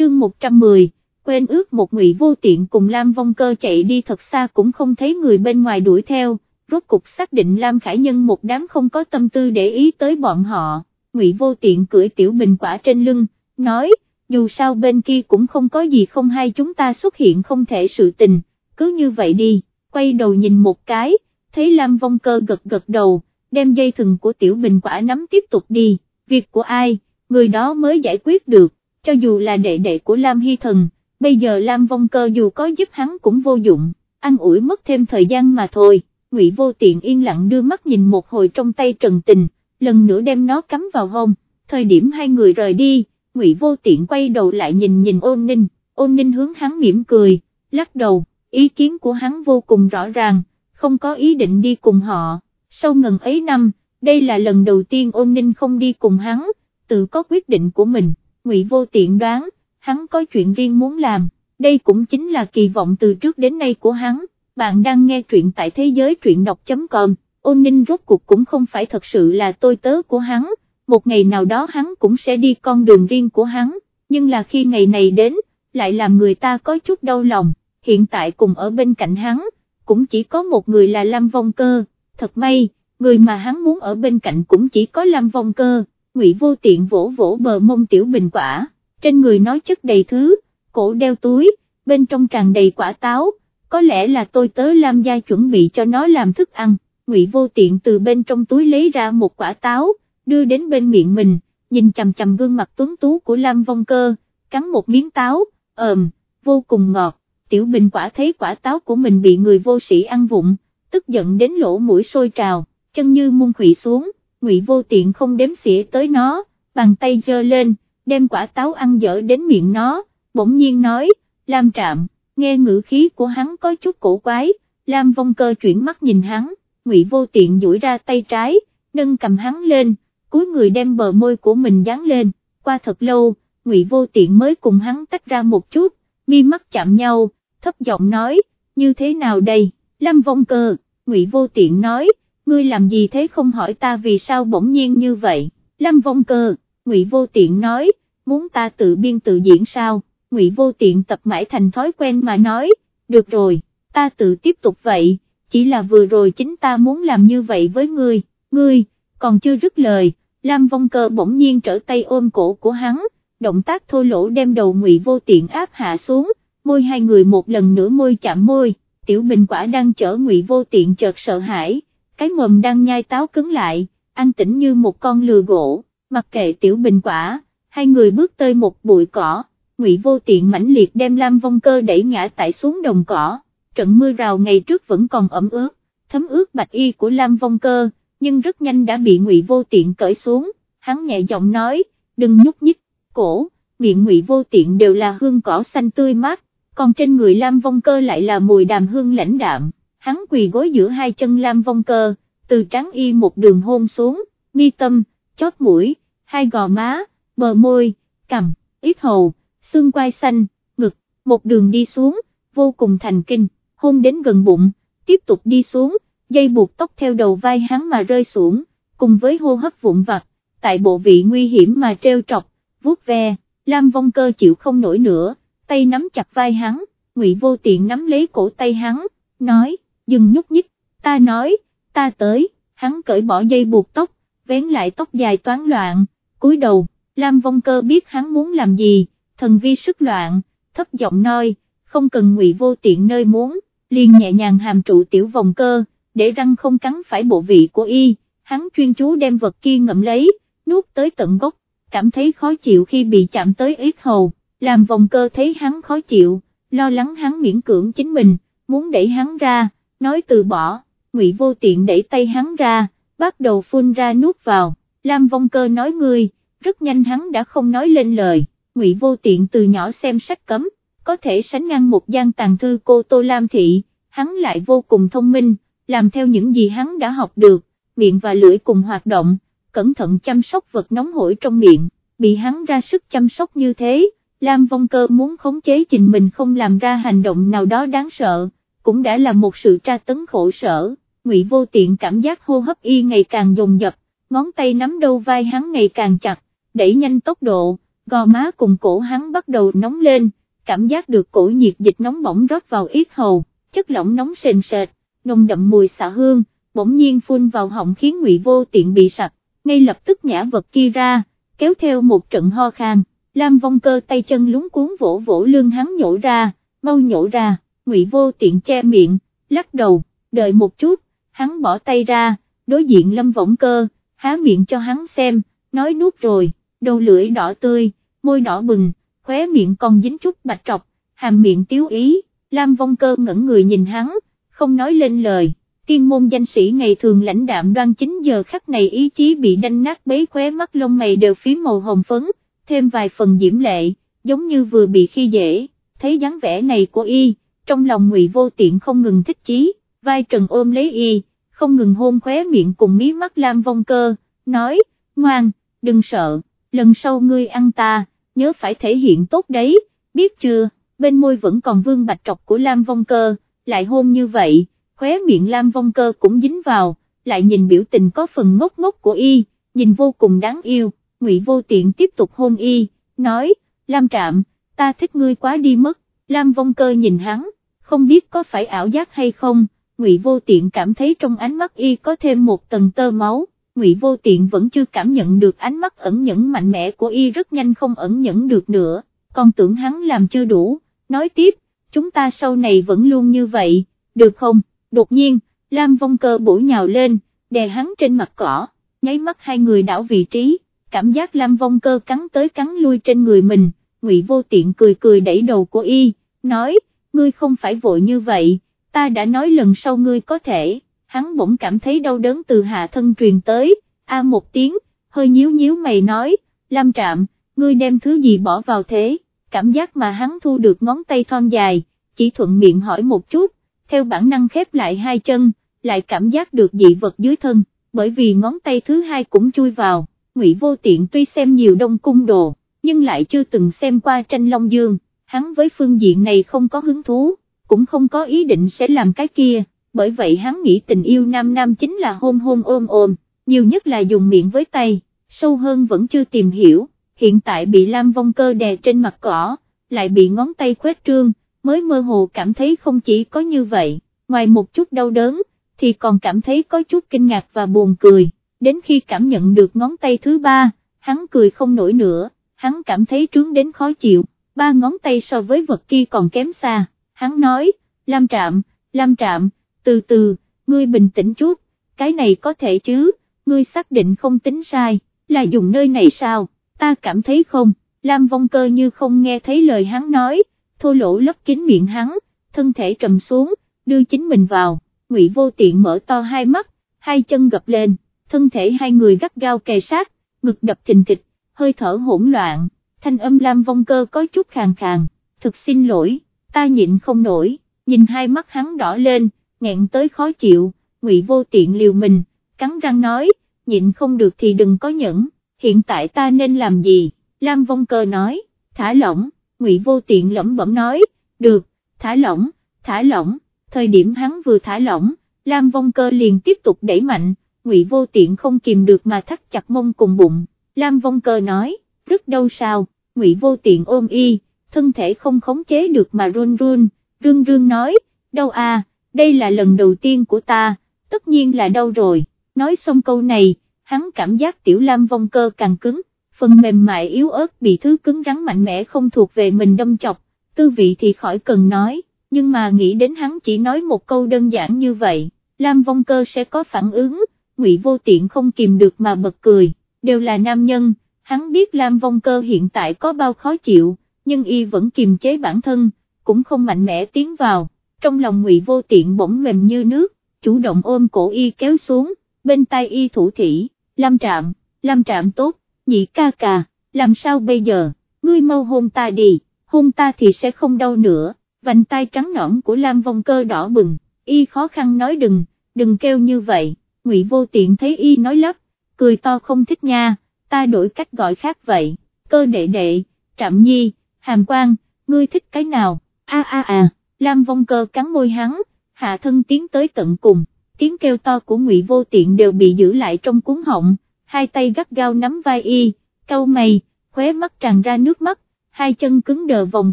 chương 110, quên ước một ngụy vô tiện cùng Lam Vong Cơ chạy đi thật xa cũng không thấy người bên ngoài đuổi theo, rốt cục xác định Lam Khải Nhân một đám không có tâm tư để ý tới bọn họ, ngụy vô tiện cưỡi tiểu bình quả trên lưng, nói, dù sao bên kia cũng không có gì không hay chúng ta xuất hiện không thể sự tình, cứ như vậy đi, quay đầu nhìn một cái, thấy Lam Vong Cơ gật gật đầu, đem dây thừng của tiểu bình quả nắm tiếp tục đi, việc của ai, người đó mới giải quyết được, cho dù là đệ đệ của Lam Hy Thần, bây giờ Lam Vong Cơ dù có giúp hắn cũng vô dụng, ăn ủi mất thêm thời gian mà thôi, Ngụy Vô Tiện yên lặng đưa mắt nhìn một hồi trong tay Trần Tình, lần nữa đem nó cắm vào hông, thời điểm hai người rời đi, Ngụy Vô Tiện quay đầu lại nhìn nhìn ôn ninh, ôn ninh hướng hắn mỉm cười, lắc đầu, ý kiến của hắn vô cùng rõ ràng, không có ý định đi cùng họ, sau ngần ấy năm, đây là lần đầu tiên ôn ninh không đi cùng hắn, tự có quyết định của mình, Ngụy Vô Tiện đoán, hắn có chuyện riêng muốn làm, đây cũng chính là kỳ vọng từ trước đến nay của hắn, bạn đang nghe truyện tại thế giới truyện đọc.com, ôn ninh rốt cuộc cũng không phải thật sự là tôi tớ của hắn, một ngày nào đó hắn cũng sẽ đi con đường riêng của hắn, nhưng là khi ngày này đến, lại làm người ta có chút đau lòng, hiện tại cùng ở bên cạnh hắn, cũng chỉ có một người là Lâm Vong Cơ, thật may, người mà hắn muốn ở bên cạnh cũng chỉ có Lâm Vong Cơ, Ngụy Vô Tiện vỗ vỗ bờ mông tiểu bình quả, trên người nói chất đầy thứ, cổ đeo túi, bên trong tràn đầy quả táo, có lẽ là tôi tới Lam gia chuẩn bị cho nó làm thức ăn, Ngụy Vô Tiện từ bên trong túi lấy ra một quả táo, đưa đến bên miệng mình, nhìn chằm chằm gương mặt tuấn tú của Lam Vong Cơ, cắn một miếng táo, ờm, vô cùng ngọt, tiểu bình quả thấy quả táo của mình bị người vô sĩ ăn vụng, tức giận đến lỗ mũi sôi trào, chân như mung khủy xuống, Ngụy Vô Tiện không đếm xỉa tới nó, bàn tay giơ lên, đem quả táo ăn dở đến miệng nó, bỗng nhiên nói, Lam Trạm, nghe ngữ khí của hắn có chút cổ quái, Lam Vong Cơ chuyển mắt nhìn hắn, Ngụy Vô Tiện duỗi ra tay trái, nâng cầm hắn lên, cuối người đem bờ môi của mình dán lên, qua thật lâu, Ngụy Vô Tiện mới cùng hắn tách ra một chút, mi mắt chạm nhau, thấp giọng nói, như thế nào đây, Lam Vong Cơ, Ngụy Vô Tiện nói, ngươi làm gì thế không hỏi ta vì sao bỗng nhiên như vậy, lâm Vong Cơ, Ngụy Vô Tiện nói, muốn ta tự biên tự diễn sao, Ngụy Vô Tiện tập mãi thành thói quen mà nói, được rồi, ta tự tiếp tục vậy, chỉ là vừa rồi chính ta muốn làm như vậy với ngươi, ngươi, còn chưa dứt lời, Lam Vong Cơ bỗng nhiên trở tay ôm cổ của hắn, động tác thô lỗ đem đầu Ngụy Vô Tiện áp hạ xuống, môi hai người một lần nữa môi chạm môi, Tiểu Bình Quả đang chở Ngụy Vô Tiện chợt sợ hãi, cái mồm đang nhai táo cứng lại, an tĩnh như một con lừa gỗ, mặc kệ Tiểu Bình Quả, hai người bước tới một bụi cỏ, Ngụy Vô Tiện mãnh liệt đem Lam Vong Cơ đẩy ngã tại xuống đồng cỏ, trận mưa rào ngày trước vẫn còn ẩm ướt, thấm ướt bạch y của Lam Vong Cơ, nhưng rất nhanh đã bị Ngụy Vô Tiện cởi xuống, hắn nhẹ giọng nói, đừng nhúc nhích, cổ, miệng Ngụy Vô Tiện đều là hương cỏ xanh tươi mát, còn trên người Lam Vong Cơ lại là mùi đàm hương lãnh đạm, hắn quỳ gối giữa hai chân Lam Vong Cơ, từ trắng y một đường hôn xuống, mi tâm, chót mũi, hai gò má, bờ môi, cằm, ít hầu, xương quai xanh, ngực, một đường đi xuống, vô cùng thành kinh, hôn đến gần bụng, tiếp tục đi xuống, dây buộc tóc theo đầu vai hắn mà rơi xuống, cùng với hô hấp vụn vặt, tại bộ vị nguy hiểm mà treo trọc, vuốt ve, Lam Vong Cơ chịu không nổi nữa, tay nắm chặt vai hắn, Ngụy Vô Tiện nắm lấy cổ tay hắn, nói, dừng nhúc nhích, ta nói, ta tới, hắn cởi bỏ dây buộc tóc, vén lại tóc dài toán loạn, cúi đầu, Lam Vong Cơ biết hắn muốn làm gì, thần vi sức loạn, thấp giọng nói, không cần Ngụy Vô Tiện nơi muốn, liền nhẹ nhàng hàm trụ tiểu vòng cơ, để răng không cắn phải bộ vị của y, hắn chuyên chú đem vật kia ngậm lấy, nuốt tới tận gốc, cảm thấy khó chịu khi bị chạm tới ít hầu, làm vòng cơ thấy hắn khó chịu, lo lắng hắn miễn cưỡng chính mình, muốn đẩy hắn ra, nói từ bỏ, ngụy vô tiện đẩy tay hắn ra, bắt đầu phun ra nuốt vào, Lam vong cơ nói ngươi, rất nhanh hắn đã không nói lên lời, ngụy vô tiện từ nhỏ xem sách cấm, có thể sánh ngang một gian tàng thư cô Tô Lam Thị, hắn lại vô cùng thông minh, làm theo những gì hắn đã học được, miệng và lưỡi cùng hoạt động, cẩn thận chăm sóc vật nóng hổi trong miệng, bị hắn ra sức chăm sóc như thế, Lam Vong Cơ muốn khống chế trình mình không làm ra hành động nào đó đáng sợ, cũng đã là một sự tra tấn khổ sở, Ngụy Vô Tiện cảm giác hô hấp y ngày càng dồn dập, ngón tay nắm đầu vai hắn ngày càng chặt, đẩy nhanh tốc độ, gò má cùng cổ hắn bắt đầu nóng lên, cảm giác được cổ nhiệt dịch nóng bỏng rót vào yết hầu, chất lỏng nóng sền sệt, nồng đậm mùi xạ hương, bỗng nhiên phun vào họng khiến ngụy vô tiện bị sặc, ngay lập tức nhả vật kia ra, kéo theo một trận ho khan, Lam vong cơ tay chân lúng cuốn vỗ vỗ lưng hắn nhổ ra, mau nhổ ra, ngụy vô tiện che miệng, lắc đầu, đợi một chút, hắn bỏ tay ra, đối diện lâm võng cơ, há miệng cho hắn xem, nói nuốt rồi, đầu lưỡi đỏ tươi, môi đỏ bừng, khóe miệng còn dính chút bạch trọc, hàm miệng tiếu ý, Lam vong cơ ngẩn người nhìn hắn, không nói lên lời, tiên môn danh sĩ ngày thường lãnh đạm đoan chính giờ khắc này ý chí bị đanh nát bấy khóe mắt lông mày đều phí màu hồng phấn, thêm vài phần diễm lệ, giống như vừa bị khi dễ, thấy dáng vẻ này của y, trong lòng ngụy vô tiện không ngừng thích chí, vai trần ôm lấy y, không ngừng hôn khóe miệng cùng mí mắt Lam vong cơ, nói, ngoan, đừng sợ, lần sau ngươi ăn ta, nhớ phải thể hiện tốt đấy, biết chưa, bên môi vẫn còn vương bạch trọc của Lam vong cơ, lại hôn như vậy, khóe miệng Lam vong cơ cũng dính vào, lại nhìn biểu tình có phần ngốc ngốc của y, nhìn vô cùng đáng yêu, ngụy vô tiện tiếp tục hôn y, nói, Lam trạm, ta thích ngươi quá đi mất, Lam vong cơ nhìn hắn, không biết có phải ảo giác hay không, ngụy vô tiện cảm thấy trong ánh mắt y có thêm một tầng tơ máu, ngụy vô tiện vẫn chưa cảm nhận được ánh mắt ẩn nhẫn mạnh mẽ của y rất nhanh không ẩn nhẫn được nữa, còn tưởng hắn làm chưa đủ, nói tiếp, chúng ta sau này vẫn luôn như vậy, được không, đột nhiên, Lam vong cơ bổ nhào lên, đè hắn trên mặt cỏ, nháy mắt hai người đảo vị trí, cảm giác Lam vong cơ cắn tới cắn lui trên người mình, ngụy vô tiện cười cười đẩy đầu của y, nói, ngươi không phải vội như vậy, ta đã nói lần sau ngươi có thể, hắn bỗng cảm thấy đau đớn từ hạ thân truyền tới, a một tiếng, hơi nhíu nhíu mày nói, Lam Trạm, ngươi đem thứ gì bỏ vào thế, cảm giác mà hắn thu được ngón tay thon dài, chỉ thuận miệng hỏi một chút, theo bản năng khép lại hai chân, lại cảm giác được dị vật dưới thân, bởi vì ngón tay thứ hai cũng chui vào, Ngụy Vô Tiện tuy xem nhiều đông cung đồ, nhưng lại chưa từng xem qua tranh Long Dương, hắn với phương diện này không có hứng thú, cũng không có ý định sẽ làm cái kia, bởi vậy hắn nghĩ tình yêu nam nam chính là hôn hôn ôm ôm, nhiều nhất là dùng miệng với tay, sâu hơn vẫn chưa tìm hiểu, hiện tại bị Lam Vong Cơ đè trên mặt cỏ, lại bị ngón tay khuét trương, mới mơ hồ cảm thấy không chỉ có như vậy, ngoài một chút đau đớn, thì còn cảm thấy có chút kinh ngạc và buồn cười, đến khi cảm nhận được ngón tay thứ ba, hắn cười không nổi nữa, hắn cảm thấy trướng đến khó chịu, ba ngón tay so với vật kia còn kém xa, hắn nói, Lam Trạm, Lam Trạm, từ từ, ngươi bình tĩnh chút, cái này có thể chứ, ngươi xác định không tính sai, là dùng nơi này sao, ta cảm thấy không, Lam Vong Cơ như không nghe thấy lời hắn nói, thô lỗ lấp kín miệng hắn, thân thể trầm xuống, đưa chính mình vào, Ngụy Vô Tiện mở to hai mắt, hai chân gập lên, thân thể hai người gắt gao kề sát, ngực đập thình thịch, hơi thở hỗn loạn, thanh âm Lam Vong Cơ có chút khàn khàn, thực xin lỗi, ta nhịn không nổi, nhìn hai mắt hắn đỏ lên, nghẹn tới khó chịu, Ngụy Vô Tiện liều mình, cắn răng nói, nhịn không được thì đừng có nhẫn, hiện tại ta nên làm gì, Lam Vong Cơ nói, thả lỏng, Ngụy Vô Tiện lẩm bẩm nói, được, thả lỏng, thả lỏng, thời điểm hắn vừa thả lỏng, Lam Vong Cơ liền tiếp tục đẩy mạnh, Ngụy Vô Tiện không kìm được mà thắt chặt mông cùng bụng, Lam Vong Cơ nói, rất đau sao, Ngụy Vô Tiện ôm y, thân thể không khống chế được mà run run, rương rương nói, đau à, đây là lần đầu tiên của ta, tất nhiên là đau rồi, nói xong câu này, hắn cảm giác tiểu lam vong cơ càng cứng, phần mềm mại yếu ớt bị thứ cứng rắn mạnh mẽ không thuộc về mình đâm chọc, tư vị thì khỏi cần nói, nhưng mà nghĩ đến hắn chỉ nói một câu đơn giản như vậy, lam vong cơ sẽ có phản ứng, ngụy vô tiện không kìm được mà bật cười, đều là nam nhân, hắn biết lam vong cơ hiện tại có bao khó chịu, nhưng y vẫn kiềm chế bản thân, cũng không mạnh mẽ tiến vào, trong lòng ngụy vô tiện bỗng mềm như nước, chủ động ôm cổ y kéo xuống, bên tay y thủ thỉ, Lam Trạm, Lam Trạm tốt, nhị ca ca, làm sao bây giờ, ngươi mau hôn ta đi, hôn ta thì sẽ không đau nữa, vành tay trắng nõn của Lam Vong Cơ đỏ bừng, y khó khăn nói đừng, đừng kêu như vậy, ngụy vô tiện thấy y nói lắp, cười to không thích nha, ta đổi cách gọi khác vậy, cơ đệ đệ, trạm nhi, hàm quan, ngươi thích cái nào, a a a, Lam Vong Cơ cắn môi hắn, hạ thân tiến tới tận cùng, tiếng kêu to của Ngụy Vô Tiện đều bị giữ lại trong cuốn họng, hai tay gắt gao nắm vai y, câu mày, khóe mắt tràn ra nước mắt, hai chân cứng đờ vòng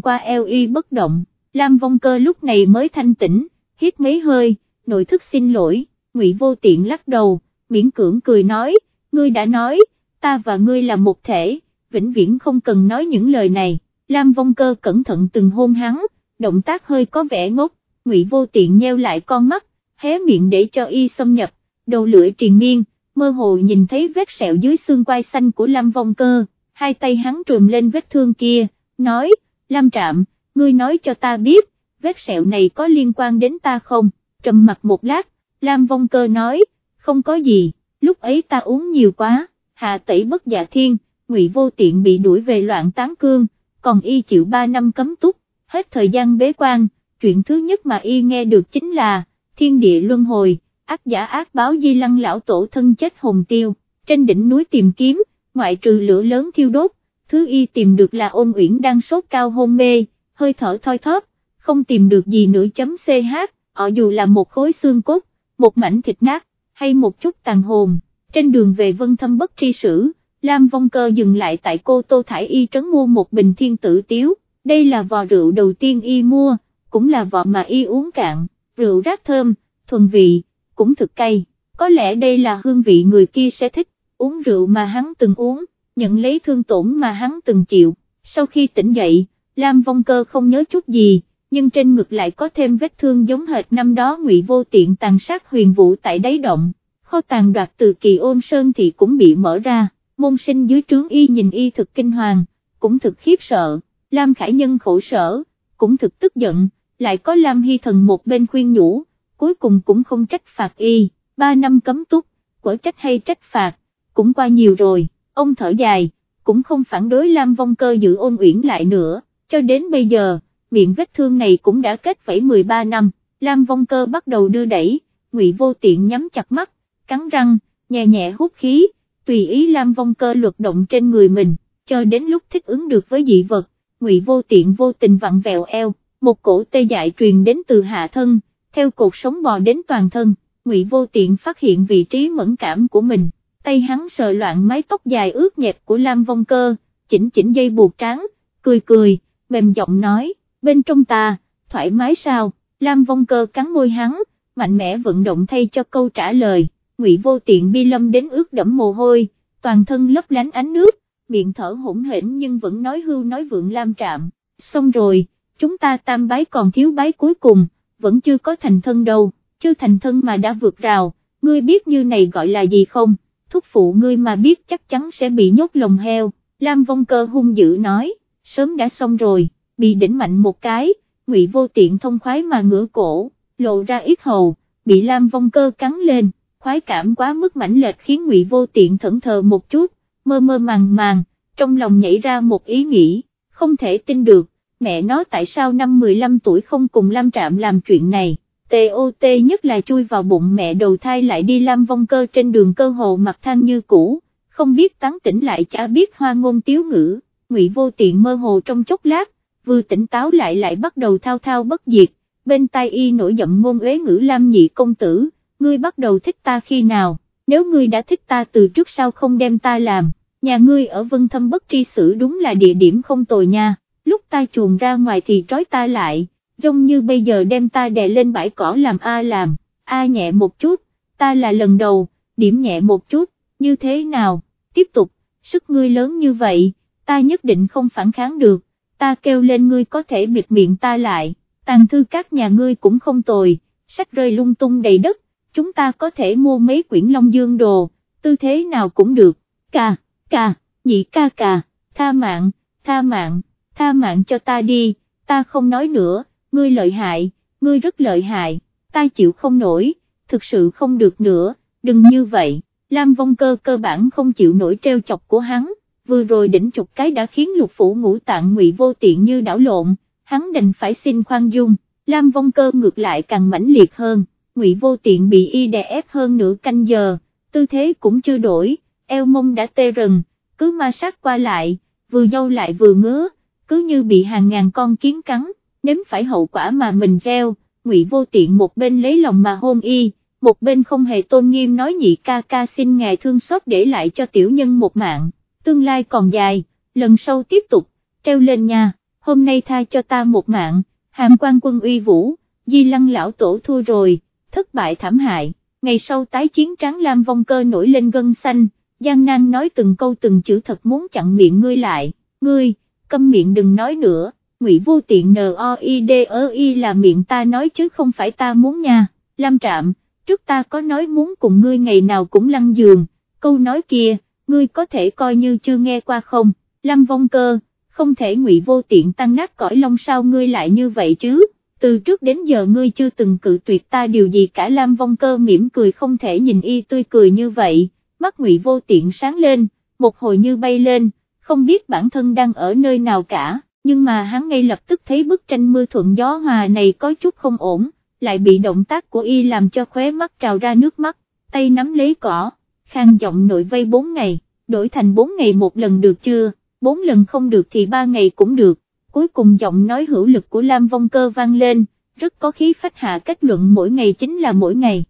qua eo y bất động, Lam Vong Cơ lúc này mới thanh tĩnh, hít mấy hơi, nội thức xin lỗi, Ngụy Vô Tiện lắc đầu, miễn cưỡng cười nói, ngươi đã nói, ta và ngươi là một thể, vĩnh viễn không cần nói những lời này, Lam Vong Cơ cẩn thận từng hôn hắn, động tác hơi có vẻ ngốc, Ngụy Vô Tiện nheo lại con mắt, hé miệng để cho y xâm nhập, đầu lưỡi triền miên, mơ hồ nhìn thấy vết sẹo dưới xương quai xanh của Lam Vong Cơ, hai tay hắn trùm lên vết thương kia, nói, Lam Trạm, ngươi nói cho ta biết, vết sẹo này có liên quan đến ta không, trầm mặt một lát, Lam Vong Cơ nói, không có gì, lúc ấy ta uống nhiều quá, hạ tẩy bất dạ thiên, ngụy vô tiện bị đuổi về loạn tán cương, còn y chịu 3 năm cấm túc, hết thời gian bế quan, chuyện thứ nhất mà y nghe được chính là, thiên địa luân hồi, ác giả ác báo di lăng lão tổ thân chết hồn tiêu, trên đỉnh núi tìm kiếm, ngoại trừ lửa lớn thiêu đốt, thứ y tìm được là ôn uyển đang sốt cao hôn mê, hơi thở thoi thóp, không tìm được gì nữa chấm ch, họ dù là một khối xương cốt, một mảnh thịt nát, hay một chút tàn hồn, trên đường về vân thâm bất tri sử, Lam Vong Cơ dừng lại tại cô Tô Thải Y trấn mua một bình thiên tử tiếu, đây là vò rượu đầu tiên y mua, cũng là vò mà y uống cạn, rượu rác thơm, thuần vị, cũng thực cay, có lẽ đây là hương vị người kia sẽ thích, uống rượu mà hắn từng uống, nhận lấy thương tổn mà hắn từng chịu, sau khi tỉnh dậy, Lam Vong Cơ không nhớ chút gì, nhưng trên ngực lại có thêm vết thương giống hệt năm đó ngụy vô tiện tàn sát huyền vũ tại đáy động, kho tàng đoạt từ kỳ ôn sơn thì cũng bị mở ra, môn sinh dưới trướng y nhìn y thực kinh hoàng, cũng thực khiếp sợ, Lam Khải Nhân khổ sở, cũng thực tức giận, lại có Lam Hy Thần một bên khuyên nhủ, cuối cùng cũng không trách phạt y, ba năm cấm túc, quở trách hay trách phạt, cũng qua nhiều rồi, ông thở dài, cũng không phản đối Lam Vong Cơ giữ ôn uyển lại nữa, cho đến bây giờ, miệng vết thương này cũng đã kết vẫy 13 năm, Lam Vong Cơ bắt đầu đưa đẩy, Ngụy Vô Tiện nhắm chặt mắt, cắn răng, nhẹ nhẹ hút khí, tùy ý Lam Vong Cơ luật động trên người mình, cho đến lúc thích ứng được với dị vật, Ngụy Vô Tiện vô tình vặn vẹo eo, một cổ tê dại truyền đến từ hạ thân, theo cột sống bò đến toàn thân, Ngụy Vô Tiện phát hiện vị trí mẫn cảm của mình, tay hắn sờ loạn mái tóc dài ướt nhẹp của Lam Vong Cơ, chỉnh chỉnh dây buộc trắng, cười cười, mềm giọng nói, bên trong ta, thoải mái sao, Lam Vong Cơ cắn môi hắn, mạnh mẽ vận động thay cho câu trả lời, Ngụy Vô Tiện bi lâm đến ướt đẫm mồ hôi, toàn thân lấp lánh ánh nước, miệng thở hỗn hển nhưng vẫn nói hưu nói vượng Lam Trạm, xong rồi, chúng ta tam bái còn thiếu bái cuối cùng, vẫn chưa có thành thân đâu, chưa thành thân mà đã vượt rào, ngươi biết như này gọi là gì không, thúc phụ ngươi mà biết chắc chắn sẽ bị nhốt lồng heo, Lam Vong Cơ hung dữ nói, sớm đã xong rồi, bị đỉnh mạnh một cái, ngụy vô tiện thông khoái mà ngửa cổ, lộ ra ít hầu, bị Lam Vong Cơ cắn lên, khoái cảm quá mức mãnh lệch khiến ngụy vô tiện thẫn thờ một chút, mơ mơ màng màng, trong lòng nhảy ra một ý nghĩ, không thể tin được, mẹ nó tại sao năm 15 tuổi không cùng Lam Trạm làm chuyện này, TOT nhất là chui vào bụng mẹ đầu thai lại đi Lam Vong Cơ trên đường cơ hồ mặt than như cũ, không biết tán tỉnh lại chả biết hoa ngôn tiếu ngữ, ngụy vô tiện mơ hồ trong chốc lát, vừa tỉnh táo lại lại bắt đầu thao thao bất diệt, bên tai y nổi giận ngôn uế ngữ Lam nhị công tử, ngươi bắt đầu thích ta khi nào, nếu ngươi đã thích ta từ trước sao không đem ta làm, nhà ngươi ở vân thâm bất tri xử đúng là địa điểm không tồi nha, lúc ta chuồn ra ngoài thì trói ta lại, giống như bây giờ đem ta đè lên bãi cỏ làm A làm, A nhẹ một chút, ta là lần đầu, điểm nhẹ một chút, như thế nào, tiếp tục, sức ngươi lớn như vậy, ta nhất định không phản kháng được, ta kêu lên ngươi có thể bịt miệng ta lại, tàn thư các nhà ngươi cũng không tồi, sách rơi lung tung đầy đất, chúng ta có thể mua mấy quyển Long Dương đồ, tư thế nào cũng được, ca, ca, nhị ca ca, tha mạng, tha mạng, tha mạng cho ta đi, ta không nói nữa, ngươi lợi hại, ngươi rất lợi hại, ta chịu không nổi, thực sự không được nữa, đừng như vậy, Lam Vong Cơ cơ bản không chịu nổi treo chọc của hắn, vừa rồi đỉnh chục cái đã khiến lục phủ ngũ tạng ngụy vô tiện như đảo lộn, hắn đành phải xin khoan dung, Lam Vong Cơ ngược lại càng mãnh liệt hơn, ngụy vô tiện bị y đè ép hơn nửa canh giờ, tư thế cũng chưa đổi, eo mông đã tê rần, cứ ma sát qua lại, vừa dâu lại vừa ngứa, cứ như bị hàng ngàn con kiến cắn, nếm phải hậu quả mà mình gieo, ngụy vô tiện một bên lấy lòng mà hôn y, một bên không hề tôn nghiêm nói nhị ca ca xin ngài thương xót để lại cho tiểu nhân một mạng, tương lai còn dài, lần sau tiếp tục, treo lên nha, hôm nay tha cho ta một mạng, hàm quan quân uy vũ, di lăng lão tổ thua rồi, thất bại thảm hại, ngày sau tái chiến tráng lam vong cơ nổi lên gân xanh, Giang Nan nói từng câu từng chữ thật muốn chặn miệng ngươi lại, ngươi, câm miệng đừng nói nữa, ngụy vô tiện N-O-I-D-E-I là miệng ta nói chứ không phải ta muốn nha, Lam Trạm, trước ta có nói muốn cùng ngươi ngày nào cũng lăn giường, câu nói kia, ngươi có thể coi như chưa nghe qua không, Lam Vong Cơ, không thể ngụy vô tiện tăng nát cõi long sao ngươi lại như vậy chứ, từ trước đến giờ ngươi chưa từng cự tuyệt ta điều gì cả Lam Vong Cơ mỉm cười không thể nhìn y tươi cười như vậy, mắt ngụy vô tiện sáng lên, một hồi như bay lên, không biết bản thân đang ở nơi nào cả, nhưng mà hắn ngay lập tức thấy bức tranh mưa thuận gió hòa này có chút không ổn, lại bị động tác của y làm cho khóe mắt trào ra nước mắt, tay nắm lấy cỏ, khang giọng nội vây bốn ngày, đổi thành bốn ngày một lần được chưa, bốn lần không được thì ba ngày cũng được, cuối cùng giọng nói hữu lực của Lam Vong Cơ vang lên, rất có khí phách hạ kết luận mỗi ngày chính là mỗi ngày.